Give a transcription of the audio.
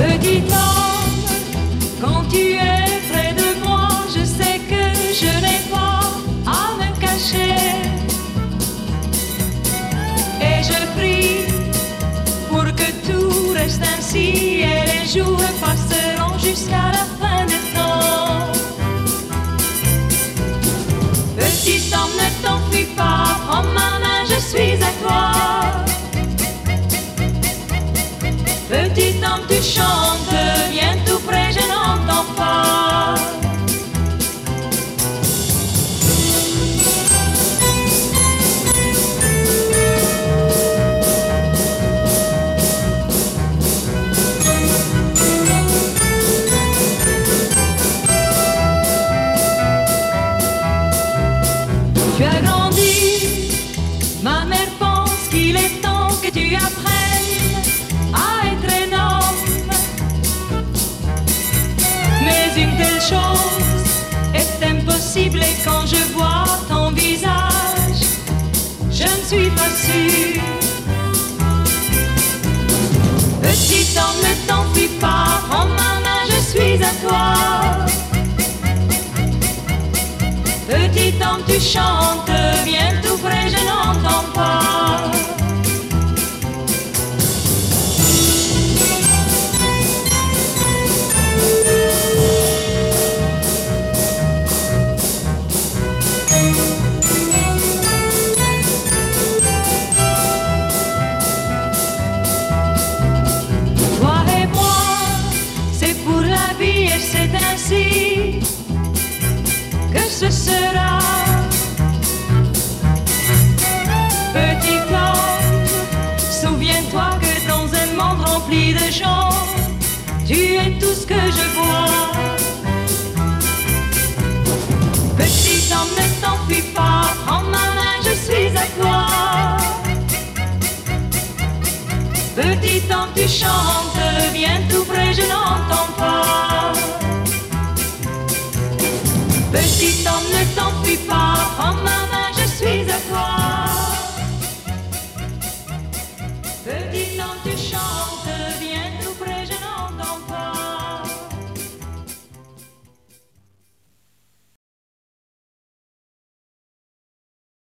Petit homme, quand tu es près de moi, je sais que je n'ai pas à me cacher. Et je prie pour que tout reste ainsi et les jours passeront jusqu'à la fin des temps. Petit homme, ne t'enfuis pas, prends ma main, Petit homme, tu chantes, viens tout près, je n'entends pas. Tu as grandi, ma mère pense qu'il est temps que tu apprennes Une telle chose est impossible et quand je vois ton visage, je ne suis pas sûre. Petit homme, ne t'enfuis pas, prends ma main, je suis à toi. Petit homme, tu chantes, viens tout près, je n'entends pas. De tu es tout ce que je vois. Petit homme, ne t'enfuis pas, prends ma main, je suis à toi. Petit homme, tu chantes,